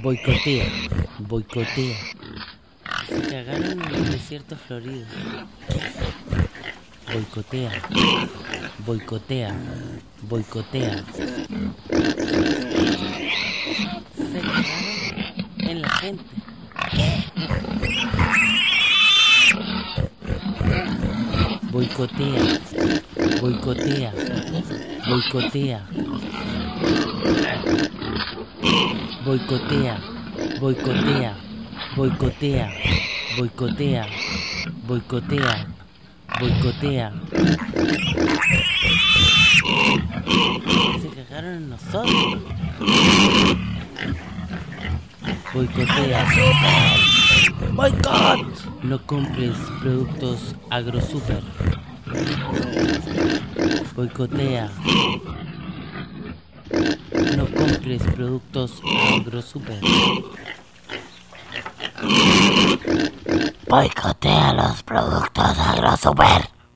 Boicotea, boicotea. Se cagaron en el desierto florido. Boicotea, boicotea, boicotea. Se cagaron en la gente. Boicotea, boicotea, boicotea. Boicotea, boicotea, boicotea, boicotea, boicotea, boicotea. Se cagaron en nosotros. Boicotea. ¡Boicot! No compres productos agrosuper. Boicotea. Compres productos agrosuper. Boicotea los productos agrosuper.